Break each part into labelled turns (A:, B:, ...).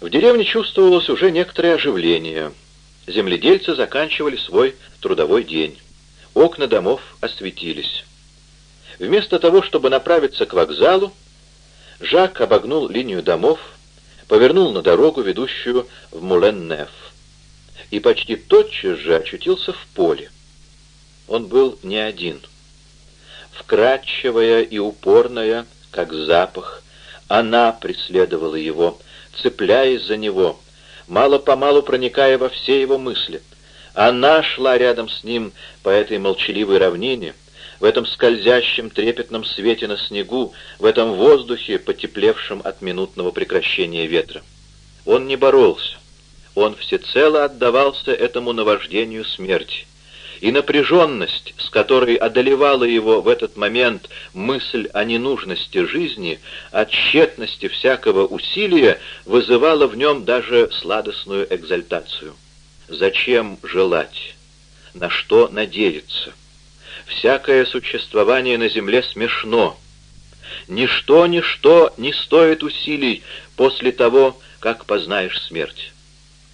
A: В деревне чувствовалось уже некоторое оживление. Земледельцы заканчивали свой трудовой день. Окна домов осветились. Вместо того, чтобы направиться к вокзалу, Жак обогнул линию домов, повернул на дорогу, ведущую в Мулен-Неф, и почти тотчас же очутился в поле. Он был не один. Вкрадчивая и упорная, как запах, она преследовала его, цепляясь за него, мало-помалу проникая во все его мысли. Она шла рядом с ним по этой молчаливой равнине, в этом скользящем трепетном свете на снегу, в этом воздухе, потеплевшем от минутного прекращения ветра. Он не боролся, он всецело отдавался этому наваждению смерти и напряженность, с которой одолевала его в этот момент мысль о ненужности жизни, о тщетности всякого усилия, вызывала в нем даже сладостную экзальтацию. Зачем желать? На что надеяться? Всякое существование на земле смешно. Ничто, ничто не стоит усилий после того, как познаешь смерть.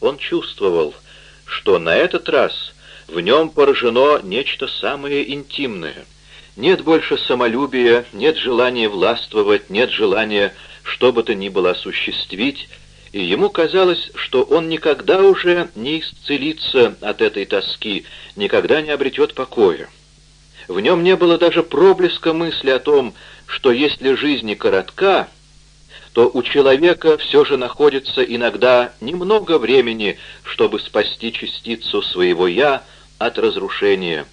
A: Он чувствовал, что на этот раз в нем поражено нечто самое интимное. Нет больше самолюбия, нет желания властвовать, нет желания что бы то ни было осуществить, и ему казалось, что он никогда уже не исцелится от этой тоски, никогда не обретет покоя. В нем не было даже проблеска мысли о том, что если жизнь не коротка, то у человека все же находится иногда немного времени, чтобы спасти частицу своего «я», от разрушения,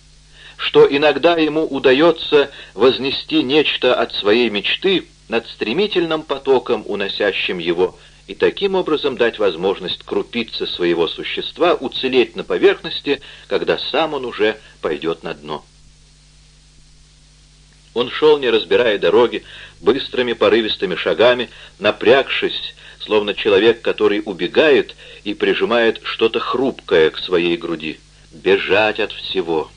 A: что иногда ему удается вознести нечто от своей мечты над стремительным потоком, уносящим его, и таким образом дать возможность крупице своего существа уцелеть на поверхности, когда сам он уже пойдет на дно. Он шел, не разбирая дороги, быстрыми порывистыми шагами, напрягшись, словно человек, который убегает и прижимает что-то хрупкое к своей груди бежать от всего.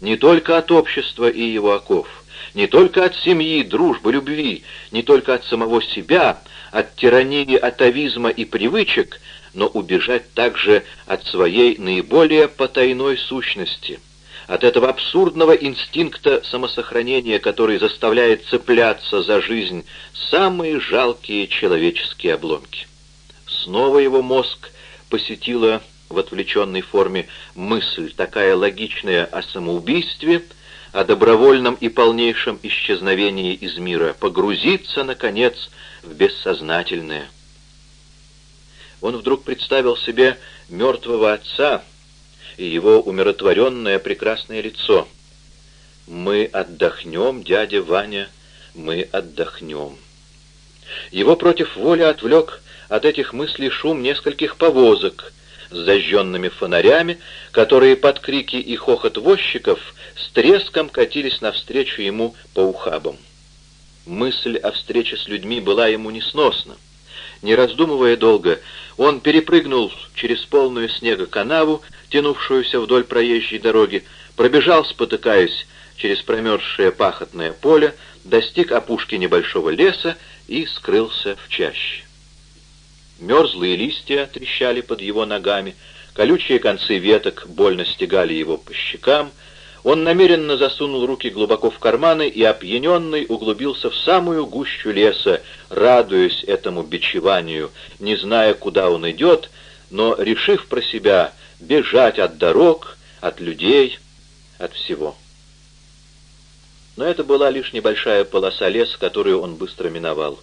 A: Не только от общества и его оков, не только от семьи, дружбы, любви, не только от самого себя, от тирании, атовизма и привычек, но убежать также от своей наиболее потайной сущности, от этого абсурдного инстинкта самосохранения, который заставляет цепляться за жизнь самые жалкие человеческие обломки. Снова его мозг посетила в отвлеченной форме мысль, такая логичная о самоубийстве, о добровольном и полнейшем исчезновении из мира, погрузиться, наконец, в бессознательное. Он вдруг представил себе мертвого отца и его умиротворенное прекрасное лицо. «Мы отдохнем, дядя Ваня, мы отдохнем». Его против воли отвлек от этих мыслей шум нескольких повозок, зажженными фонарями, которые под крики и хохот возчиков с треском катились навстречу ему по ухабам. Мысль о встрече с людьми была ему несносна. Не раздумывая долго, он перепрыгнул через полную снега канаву, тянувшуюся вдоль проезжей дороги, пробежал, спотыкаясь, через промерзшее пахотное поле, достиг опушки небольшого леса и скрылся в чаще. Мерзлые листья трещали под его ногами, колючие концы веток больно стегали его по щекам. Он намеренно засунул руки глубоко в карманы и, опьяненный, углубился в самую гущу леса, радуясь этому бичеванию, не зная, куда он идет, но решив про себя бежать от дорог, от людей, от всего. Но это была лишь небольшая полоса леса, которую он быстро миновал.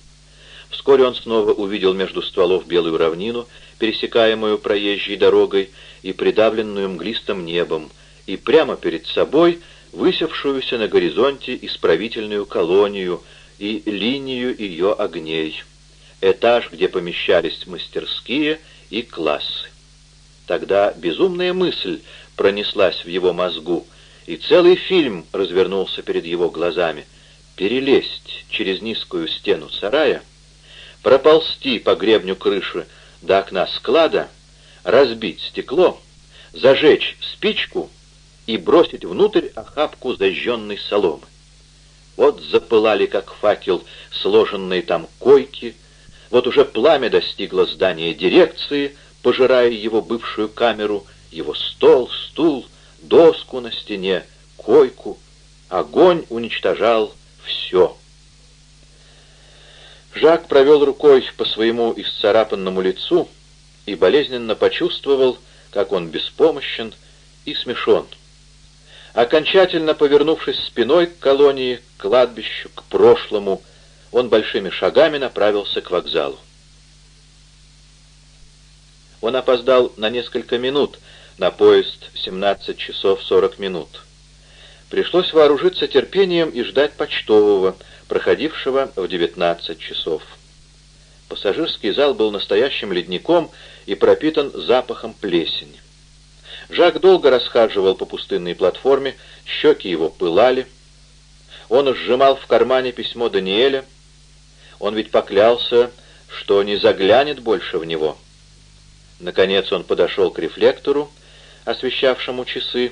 A: Вскоре он снова увидел между стволов белую равнину, пересекаемую проезжей дорогой и придавленную мглистым небом, и прямо перед собой высевшуюся на горизонте исправительную колонию и линию ее огней, этаж, где помещались мастерские и классы. Тогда безумная мысль пронеслась в его мозгу, и целый фильм развернулся перед его глазами. Перелезть через низкую стену сарая — проползти по гребню крыши до окна склада, разбить стекло, зажечь спичку и бросить внутрь охапку зажженной соломы. Вот запылали, как факел, сложенные там койки, Вот уже пламя достигло здания дирекции, пожирая его бывшую камеру, его стол, стул, доску на стене, койку. Огонь уничтожал все. Жак провел рукой по своему исцарапанному лицу и болезненно почувствовал, как он беспомощен и смешон. Окончательно повернувшись спиной к колонии, к кладбищу, к прошлому, он большими шагами направился к вокзалу. Он опоздал на несколько минут на поезд 17 часов 40 минут. Пришлось вооружиться терпением и ждать почтового, проходившего в 19 часов. Пассажирский зал был настоящим ледником и пропитан запахом плесени. Жак долго расхаживал по пустынной платформе, щеки его пылали. Он сжимал в кармане письмо Даниэля. Он ведь поклялся, что не заглянет больше в него. Наконец он подошел к рефлектору, освещавшему часы,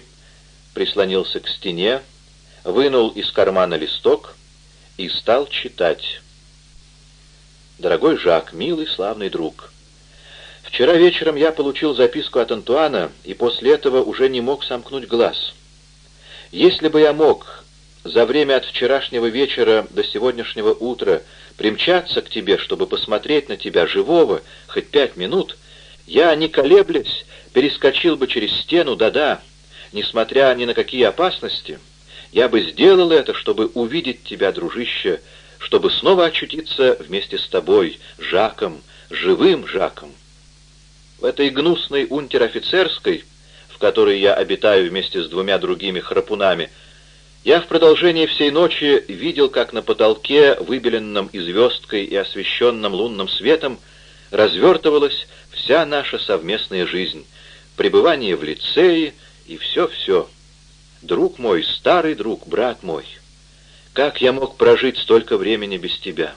A: прислонился к стене, вынул из кармана листок и стал читать. «Дорогой Жак, милый, славный друг, вчера вечером я получил записку от Антуана и после этого уже не мог сомкнуть глаз. Если бы я мог за время от вчерашнего вечера до сегодняшнего утра примчаться к тебе, чтобы посмотреть на тебя живого, хоть пять минут, я, не колеблясь, перескочил бы через стену, да-да, несмотря ни на какие опасности, я бы сделал это, чтобы увидеть тебя, дружище, чтобы снова очутиться вместе с тобой, Жаком, живым Жаком. В этой гнусной унтер-офицерской, в которой я обитаю вместе с двумя другими храпунами, я в продолжении всей ночи видел, как на потолке, выбеленном и звездкой и освещенном лунным светом, развертывалась вся наша совместная жизнь, пребывание в лицее и все-все. Друг мой, старый друг, брат мой, как я мог прожить столько времени без тебя?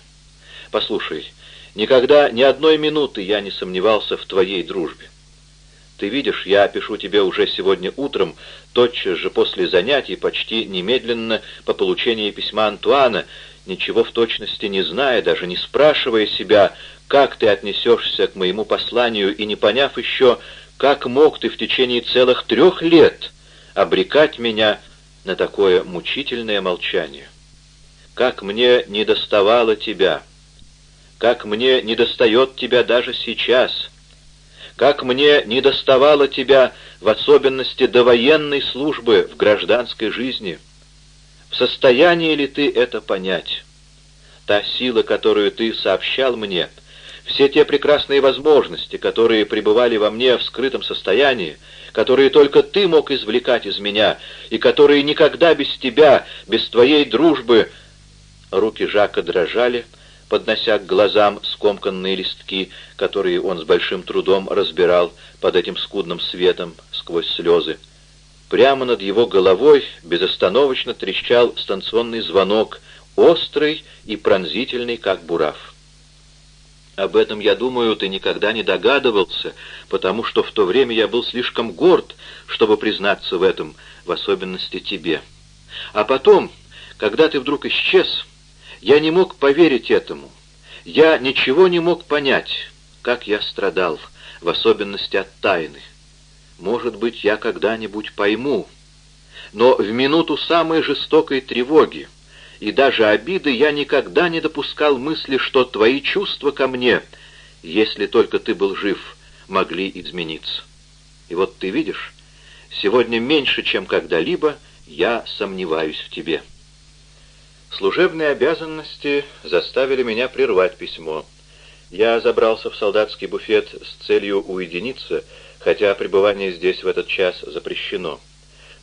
A: Послушай, никогда ни одной минуты я не сомневался в твоей дружбе. Ты видишь, я пишу тебе уже сегодня утром, тотчас же после занятий, почти немедленно по получении письма Антуана, ничего в точности не зная, даже не спрашивая себя, как ты отнесешься к моему посланию, и не поняв еще, как мог ты в течение целых трех лет обрекать меня на такое мучительное молчание? Как мне недоставало тебя! Как мне недостает тебя даже сейчас! Как мне недоставало тебя в особенности до военной службы в гражданской жизни! В состоянии ли ты это понять? Та сила, которую ты сообщал мне — все те прекрасные возможности, которые пребывали во мне в скрытом состоянии, которые только ты мог извлекать из меня, и которые никогда без тебя, без твоей дружбы...» Руки Жака дрожали, поднося к глазам скомканные листки, которые он с большим трудом разбирал под этим скудным светом сквозь слезы. Прямо над его головой безостановочно трещал станционный звонок, острый и пронзительный, как бурав. Об этом, я думаю, ты никогда не догадывался, потому что в то время я был слишком горд, чтобы признаться в этом, в особенности тебе. А потом, когда ты вдруг исчез, я не мог поверить этому. Я ничего не мог понять, как я страдал, в особенности от тайны. Может быть, я когда-нибудь пойму, но в минуту самой жестокой тревоги, и даже обиды я никогда не допускал мысли, что твои чувства ко мне, если только ты был жив, могли измениться. И вот ты видишь, сегодня меньше, чем когда-либо, я сомневаюсь в тебе. Служебные обязанности заставили меня прервать письмо. Я забрался в солдатский буфет с целью уединиться, хотя пребывание здесь в этот час запрещено.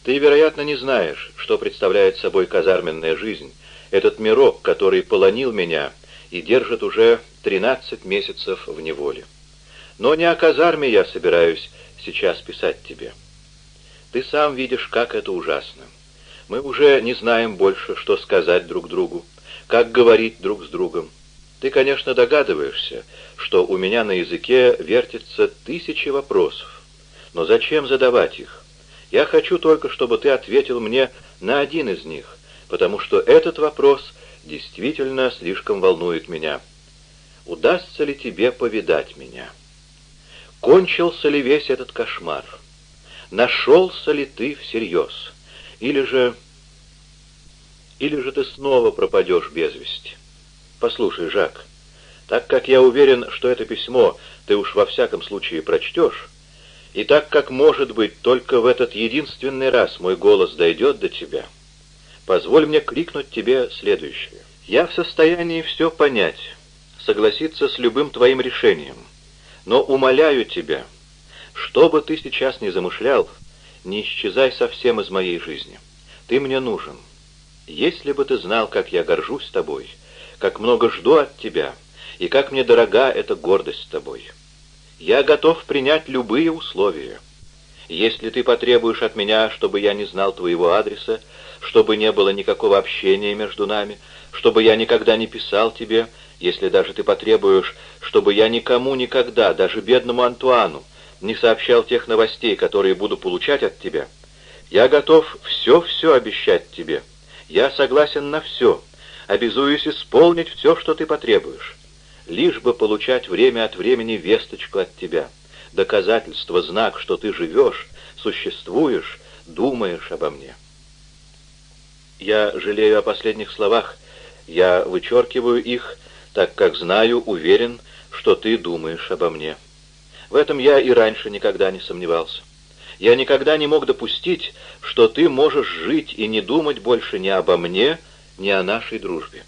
A: Ты, вероятно, не знаешь, что представляет собой казарменная жизнь, этот мирок, который полонил меня и держит уже 13 месяцев в неволе. Но не о казарме я собираюсь сейчас писать тебе. Ты сам видишь, как это ужасно. Мы уже не знаем больше, что сказать друг другу, как говорить друг с другом. Ты, конечно, догадываешься, что у меня на языке вертятся тысячи вопросов. Но зачем задавать их? Я хочу только, чтобы ты ответил мне на один из них, потому что этот вопрос действительно слишком волнует меня. удастся ли тебе повидать меня. Кончился ли весь этот кошмар? Нашелся ли ты всерьез? Или же... Или же ты снова пропадешь без вести? Послушай, Жак, так как я уверен, что это письмо ты уж во всяком случае прочтешь, и так как, может быть, только в этот единственный раз мой голос дойдет до тебя, позволь мне крикнуть тебе следующее. Я в состоянии все понять, согласиться с любым твоим решением, но умоляю тебя, что бы ты сейчас ни замышлял, не исчезай совсем из моей жизни. Ты мне нужен. Если бы ты знал, как я горжусь тобой, как много жду от тебя, и как мне дорога эта гордость с тобой. Я готов принять любые условия. Если ты потребуешь от меня, чтобы я не знал твоего адреса, чтобы не было никакого общения между нами, чтобы я никогда не писал тебе, если даже ты потребуешь, чтобы я никому никогда, даже бедному Антуану, не сообщал тех новостей, которые буду получать от тебя, я готов все-все обещать тебе. Я согласен на все, обязуюсь исполнить все, что ты потребуешь лишь бы получать время от времени весточку от тебя, доказательство, знак, что ты живешь, существуешь, думаешь обо мне. Я жалею о последних словах, я вычеркиваю их, так как знаю, уверен, что ты думаешь обо мне. В этом я и раньше никогда не сомневался. Я никогда не мог допустить, что ты можешь жить и не думать больше ни обо мне, ни о нашей дружбе.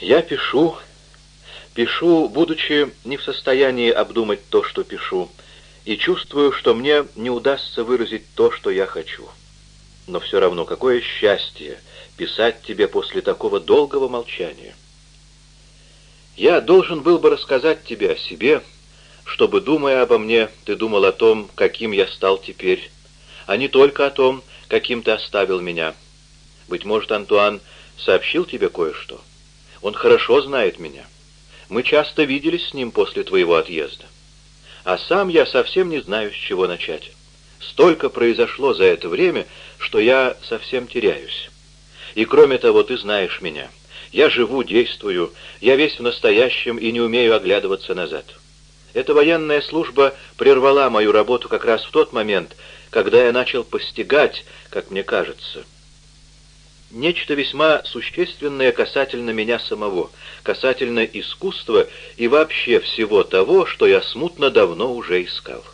A: Я пишу, пишу, будучи не в состоянии обдумать то, что пишу, и чувствую, что мне не удастся выразить то, что я хочу. Но все равно, какое счастье писать тебе после такого долгого молчания. Я должен был бы рассказать тебе о себе, чтобы, думая обо мне, ты думал о том, каким я стал теперь, а не только о том, каким ты оставил меня. Быть может, Антуан сообщил тебе кое-что? Он хорошо знает меня. Мы часто виделись с ним после твоего отъезда. А сам я совсем не знаю, с чего начать. Столько произошло за это время, что я совсем теряюсь. И кроме того, ты знаешь меня. Я живу, действую, я весь в настоящем и не умею оглядываться назад. Эта военная служба прервала мою работу как раз в тот момент, когда я начал постигать, как мне кажется, нечто весьма существенное касательно меня самого, касательно искусства и вообще всего того, что я смутно давно уже искал.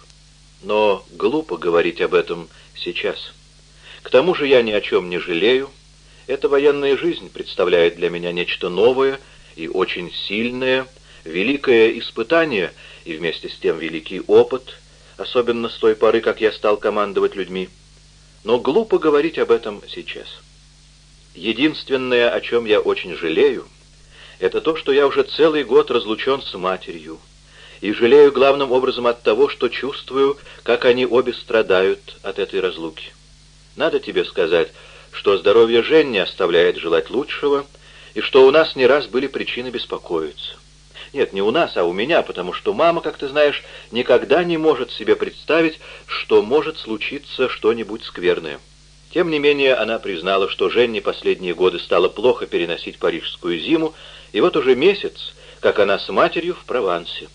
A: Но глупо говорить об этом сейчас. К тому же я ни о чем не жалею. Эта военная жизнь представляет для меня нечто новое и очень сильное, великое испытание и вместе с тем великий опыт, особенно с той поры, как я стал командовать людьми. Но глупо говорить об этом сейчас. Единственное, о чем я очень жалею, это то, что я уже целый год разлучен с матерью. И жалею главным образом от того, что чувствую, как они обе страдают от этой разлуки. Надо тебе сказать, что здоровье Жени оставляет желать лучшего, и что у нас не раз были причины беспокоиться. Нет, не у нас, а у меня, потому что мама, как ты знаешь, никогда не может себе представить, что может случиться что-нибудь скверное. Тем не менее, она признала, что Женни последние годы стала плохо переносить парижскую зиму, и вот уже месяц, как она с матерью в Провансе.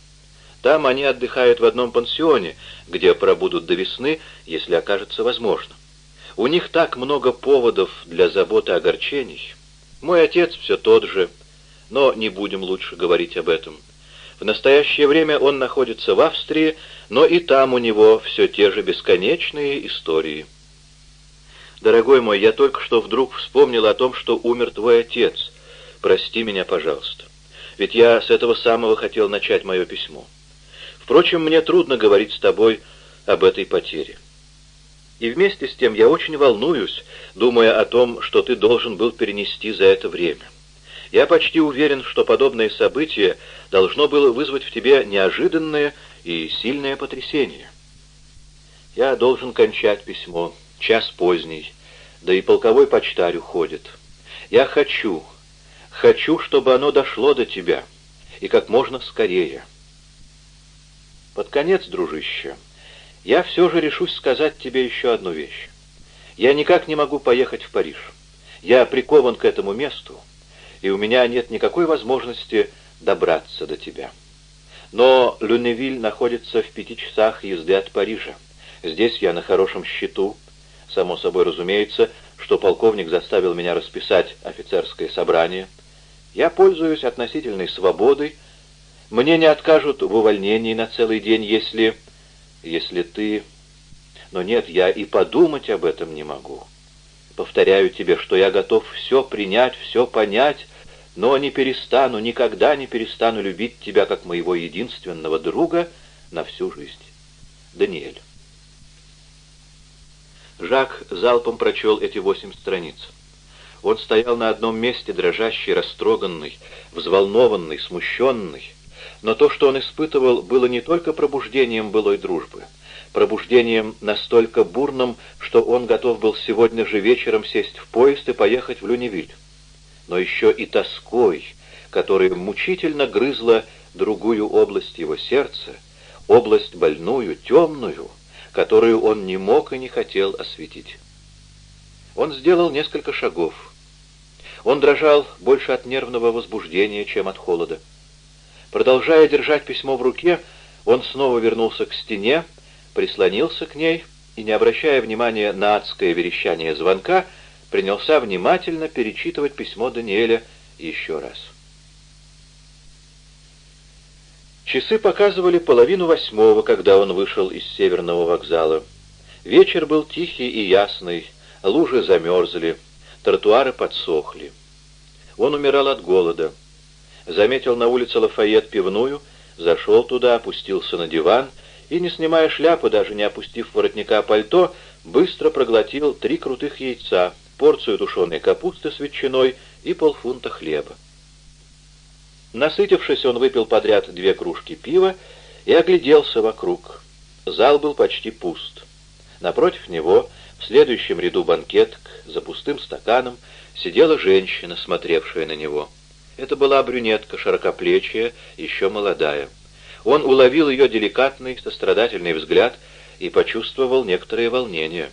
A: Там они отдыхают в одном пансионе, где пробудут до весны, если окажется возможно. У них так много поводов для заботы и огорчений. Мой отец все тот же, но не будем лучше говорить об этом. В настоящее время он находится в Австрии, но и там у него все те же бесконечные истории. «Дорогой мой, я только что вдруг вспомнил о том, что умер твой отец. Прости меня, пожалуйста. Ведь я с этого самого хотел начать мое письмо. Впрочем, мне трудно говорить с тобой об этой потере. И вместе с тем я очень волнуюсь, думая о том, что ты должен был перенести за это время. Я почти уверен, что подобное событие должно было вызвать в тебе неожиданное и сильное потрясение. Я должен кончать письмо час поздний, да и полковой почтарь уходит. Я хочу, хочу, чтобы оно дошло до тебя, и как можно скорее. Под конец, дружище, я все же решусь сказать тебе еще одну вещь. Я никак не могу поехать в Париж. Я прикован к этому месту. и у меня нет никакой возможности добраться до тебя. Но Люневиль находится в пяти часах езды от Парижа. Здесь я на хорошем счету. Само собой разумеется, что полковник заставил меня расписать офицерское собрание. Я пользуюсь относительной свободой. Мне не откажут в увольнении на целый день, если... если ты... Но нет, я и подумать об этом не могу. Повторяю тебе, что я готов все принять, все понять, но не перестану, никогда не перестану любить тебя как моего единственного друга на всю жизнь. Даниэль. Жак залпом прочел эти восемь страниц. Он стоял на одном месте, дрожащий, растроганный, взволнованный, смущенный. Но то, что он испытывал, было не только пробуждением былой дружбы, пробуждением настолько бурным, что он готов был сегодня же вечером сесть в поезд и поехать в Люневиль, но еще и тоской, которая мучительно грызла другую область его сердца, область больную, темную, которую он не мог и не хотел осветить. Он сделал несколько шагов. Он дрожал больше от нервного возбуждения, чем от холода. Продолжая держать письмо в руке, он снова вернулся к стене, прислонился к ней и, не обращая внимания на адское верещание звонка, принялся внимательно перечитывать письмо Даниэля еще раз. Часы показывали половину восьмого, когда он вышел из северного вокзала. Вечер был тихий и ясный, лужи замерзли, тротуары подсохли. Он умирал от голода. Заметил на улице Лафайет пивную, зашел туда, опустился на диван и, не снимая шляпы, даже не опустив воротника пальто, быстро проглотил три крутых яйца, порцию тушеной капусты с ветчиной и полфунта хлеба. Насытившись, он выпил подряд две кружки пива и огляделся вокруг. Зал был почти пуст. Напротив него, в следующем ряду банкеток, за пустым стаканом, сидела женщина, смотревшая на него. Это была брюнетка, широкоплечья, еще молодая. Он уловил ее деликатный, сострадательный взгляд и почувствовал некоторое волнение.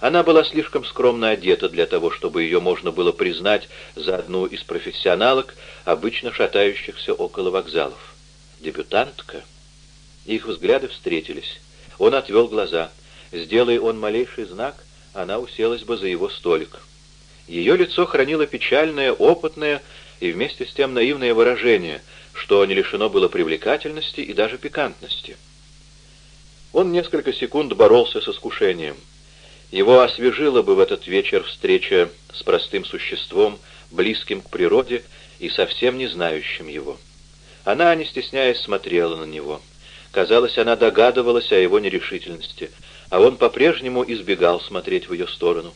A: Она была слишком скромно одета для того, чтобы ее можно было признать за одну из профессионалок, обычно шатающихся около вокзалов. Дебютантка? Их взгляды встретились. Он отвел глаза. Сделай он малейший знак, она уселась бы за его столик. Ее лицо хранило печальное, опытное и вместе с тем наивное выражение, что не лишено было привлекательности и даже пикантности. Он несколько секунд боролся с искушением — его освежила бы в этот вечер встреча с простым существом, близким к природе и совсем не знающим его. Она, не стесняясь, смотрела на него. Казалось, она догадывалась о его нерешительности, а он по-прежнему избегал смотреть в ее сторону.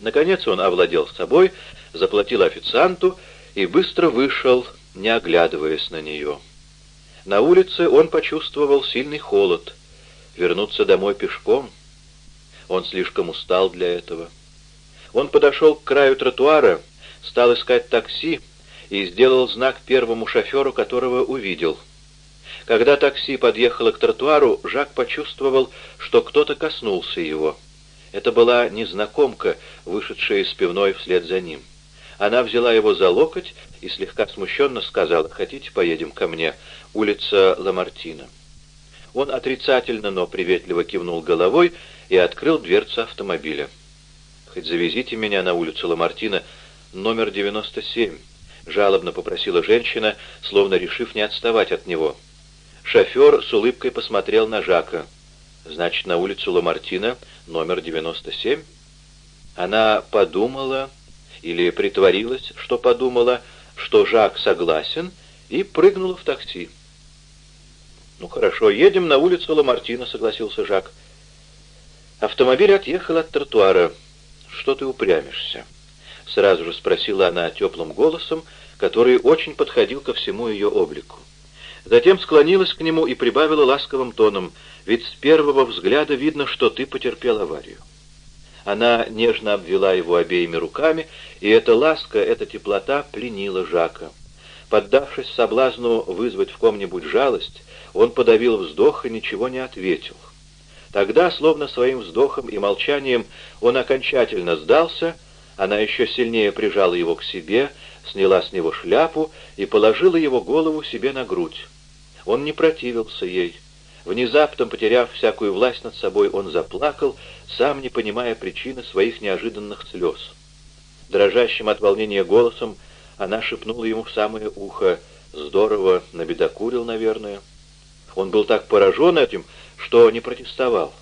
A: Наконец он овладел собой, заплатил официанту и быстро вышел, не оглядываясь на нее. На улице он почувствовал сильный холод. Вернуться домой пешком — он слишком устал для этого. Он подошел к краю тротуара, стал искать такси и сделал знак первому шоферу, которого увидел. Когда такси подъехало к тротуару, Жак почувствовал, что кто-то коснулся его. Это была незнакомка, вышедшая из пивной вслед за ним. Она взяла его за локоть и слегка смущенно сказала, «Хотите, поедем ко мне? Улица Ламартина». Он отрицательно, но приветливо кивнул головой и открыл дверцу автомобиля. «Хоть завезите меня на улицу Ламартина, номер 97», — жалобно попросила женщина, словно решив не отставать от него. Шофер с улыбкой посмотрел на Жака. «Значит, на улицу Ламартина, номер 97?» Она подумала, или притворилась, что подумала, что Жак согласен, и прыгнула в такси. «Ну хорошо, едем на улицу Ламартина», — согласился Жак. Автомобиль отъехал от тротуара. «Что ты упрямишься?» — сразу же спросила она теплым голосом, который очень подходил ко всему ее облику. Затем склонилась к нему и прибавила ласковым тоном, «Ведь с первого взгляда видно, что ты потерпел аварию». Она нежно обвела его обеими руками, и эта ласка, эта теплота пленила Жака. Поддавшись соблазну вызвать в ком-нибудь жалость, он подавил вздох и ничего не ответил. Тогда, словно своим вздохом и молчанием, он окончательно сдался, Она еще сильнее прижала его к себе, сняла с него шляпу и положила его голову себе на грудь. Он не противился ей. Внезапно, потеряв всякую власть над собой, он заплакал, сам не понимая причины своих неожиданных слез. Дрожащим от волнения голосом она шепнула ему в самое ухо «Здорово, набедокурил, наверное». Он был так поражен этим, что не протестовал.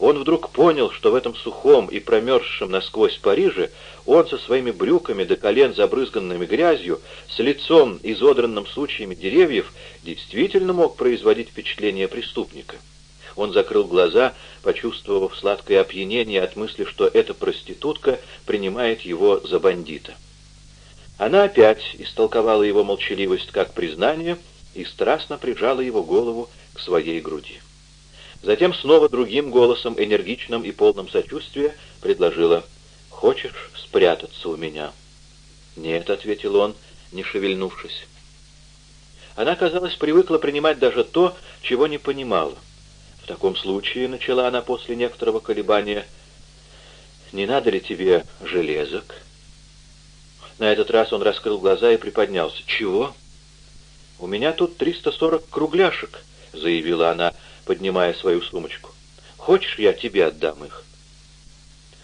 A: Он вдруг понял, что в этом сухом и промерзшем насквозь Париже он со своими брюками до колен забрызганными грязью, с лицом, изодранным случаями деревьев, действительно мог производить впечатление преступника. Он закрыл глаза, почувствовав сладкое опьянение от мысли, что эта проститутка принимает его за бандита. Она опять истолковала его молчаливость как признание и страстно прижала его голову к своей груди. Затем снова другим голосом, энергичным и полным сочувствия, предложила «Хочешь спрятаться у меня?» «Нет», — ответил он, не шевельнувшись. Она, казалось, привыкла принимать даже то, чего не понимала. В таком случае, — начала она после некоторого колебания, — «не надо ли тебе железок?» На этот раз он раскрыл глаза и приподнялся. «Чего?» «У меня тут 340 кругляшек», — заявила она, поднимая свою сумочку. «Хочешь, я тебе отдам их?»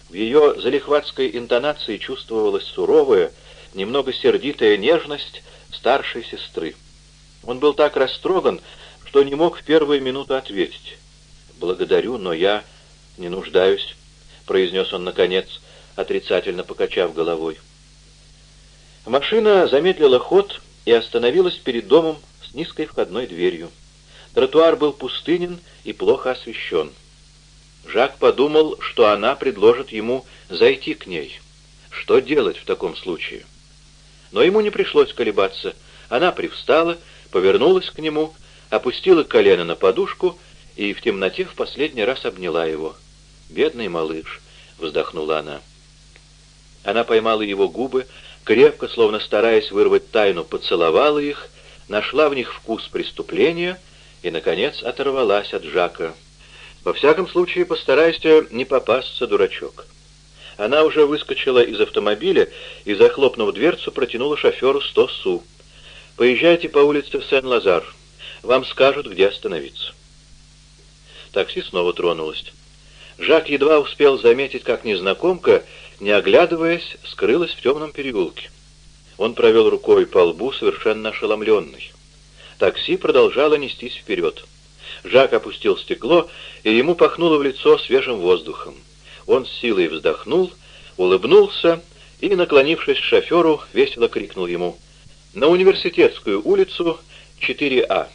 A: В ее залихватской интонации чувствовалась суровая, немного сердитая нежность старшей сестры. Он был так растроган, что не мог в первую минуту ответить. «Благодарю, но я не нуждаюсь», — произнес он наконец, отрицательно покачав головой. Машина замедлила ход и остановилась перед домом с низкой входной дверью. Тротуар был пустынен и плохо освещен. Жак подумал, что она предложит ему зайти к ней. Что делать в таком случае? Но ему не пришлось колебаться. Она привстала, повернулась к нему, опустила колено на подушку и в темноте в последний раз обняла его. «Бедный малыш», — вздохнула она. Она поймала его губы, крепко, словно стараясь вырвать тайну, поцеловала их, нашла в них вкус преступления — и, наконец, оторвалась от Жака. «Во всяком случае, постарайся не попасться, дурачок». Она уже выскочила из автомобиля и, захлопнув дверцу, протянула шоферу сто су. «Поезжайте по улице Сен-Лазар. Вам скажут, где остановиться». Такси снова тронулось. Жак едва успел заметить, как незнакомка, не оглядываясь, скрылась в темном переулке. Он провел рукой по лбу, совершенно ошеломленный. Такси продолжало нестись вперед. Жак опустил стекло, и ему пахнуло в лицо свежим воздухом. Он с силой вздохнул, улыбнулся и, наклонившись к шоферу, весело крикнул ему «На университетскую улицу 4А».